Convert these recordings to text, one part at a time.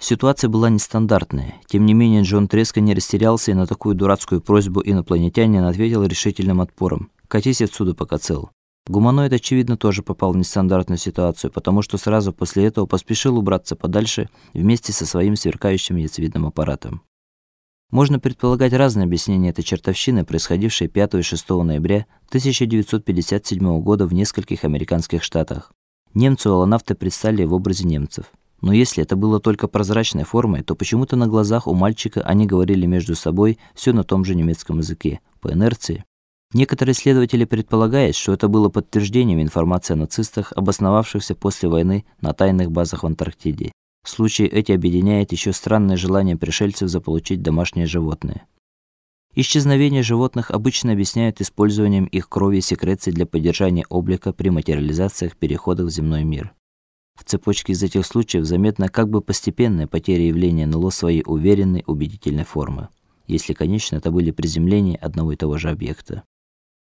Ситуация была нестандартная. Тем не менее, Джон Треско не растерялся и на такую дурацкую просьбу инопланетянина ответил решительным отпором. «Катись отсюда, пока цел». Гуманоид, очевидно, тоже попал в нестандартную ситуацию, потому что сразу после этого поспешил убраться подальше вместе со своим сверкающим яйцевидным аппаратом. Можно предполагать разные объяснения этой чертовщины, происходившей 5 и 6 ноября 1957 года в нескольких американских штатах. Немцы аланавты предстали в образе немцев. Но если это было только прозрачной формой, то почему-то на глазах у мальчика они говорили между собой все на том же немецком языке, по инерции. Некоторые исследователи предполагают, что это было подтверждением информации о нацистах, обосновавшихся после войны на тайных базах в Антарктиде. Случаи эти объединяет еще странное желание пришельцев заполучить домашние животные. Исчезновение животных обычно объясняют использованием их крови и секреций для поддержания облика при материализациях переходах в земной мир. В цепочке из этих случаев заметна как бы постепенная потеря явления НЛО своей уверенной, убедительной формы, если, конечно, это были приземления одного и того же объекта.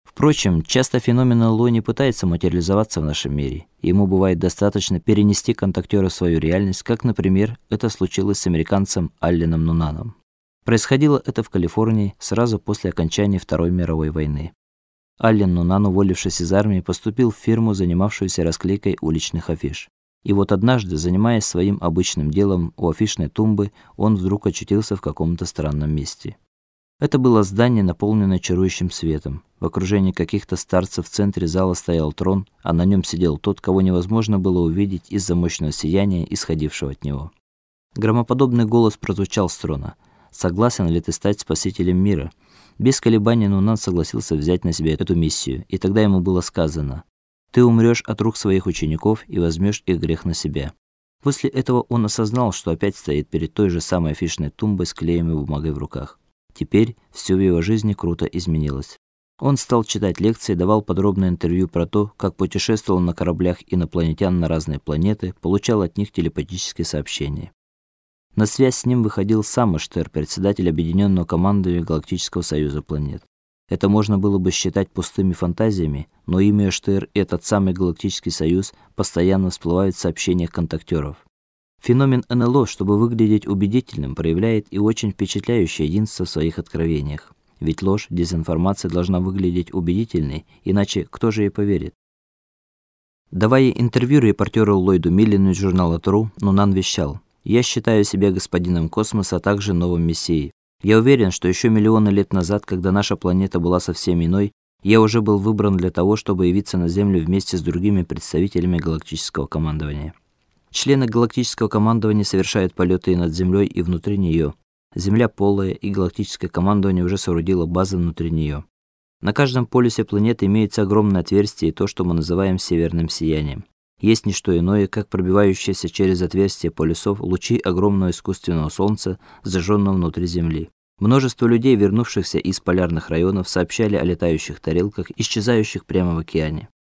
Впрочем, часто феномен НЛО не пытается материализоваться в нашем мире. Ему бывает достаточно перенести контактера в свою реальность, как, например, это случилось с американцем Алленом Нунаном. Происходило это в Калифорнии сразу после окончания Второй мировой войны. Аллен Нунан, уволившись из армии, поступил в фирму, занимавшуюся расклейкой уличных афиш. И вот однажды, занимаясь своим обычным делом у афишной тумбы, он вдруг очутился в каком-то странном месте. Это было здание, наполненное чарующим светом. В окружении каких-то старцев в центре зала стоял трон, а на нем сидел тот, кого невозможно было увидеть из-за мощного сияния, исходившего от него. Громоподобный голос прозвучал с трона. «Согласен ли ты стать спасителем мира?» Без колебаний Нунан согласился взять на себя эту миссию, и тогда ему было сказано: "Ты умрешь от рук своих учеников и возьмешь их грех на себя". После этого он осознал, что опять стоит перед той же самой афишной тумбой с клеем и бумагой в руках. Теперь все в его жизни круто изменилось. Он стал читать лекции, давал подробное интервью про то, как путешествовал на кораблях инопланетян на разные планеты, получал от них телепатические сообщения. На связь с ним выходил сам Эштер, председатель объединенного командования Галактического союза планет. Это можно было бы считать пустыми фантазиями, но имя Эштер и этот самый Галактический союз постоянно всплывают в сообщениях контактеров. Феномен НЛО, чтобы выглядеть убедительным, проявляет и очень впечатляющее единство в своих откровениях. Ведь ложь, дезинформация должна выглядеть убедительной, иначе кто же ей поверит? Давая интервью репортеру Ллойду Миллину из журнала True, Нунан вещал: "Я считаю себя господином космоса, а также новым мессией. Я уверен, что еще миллионы лет назад, когда наша планета была совсем иной, я уже был выбран для того, чтобы явиться на Землю вместе с другими представителями галактического командования". Члены галактического командования совершают полеты и над Землей, и внутри нее. Земля полая, и галактическое командование уже соорудило базы внутри нее. На каждом полюсе планеты имеется огромное отверстие, то, что мы называем северным сиянием. Есть не что иное, как пробивающиеся через отверстие полюсов лучи огромного искусственного солнца, зажженного внутри Земли. Множество людей, вернувшихся из полярных районов, сообщали о летающих тарелках, исчезающих прямо в океане.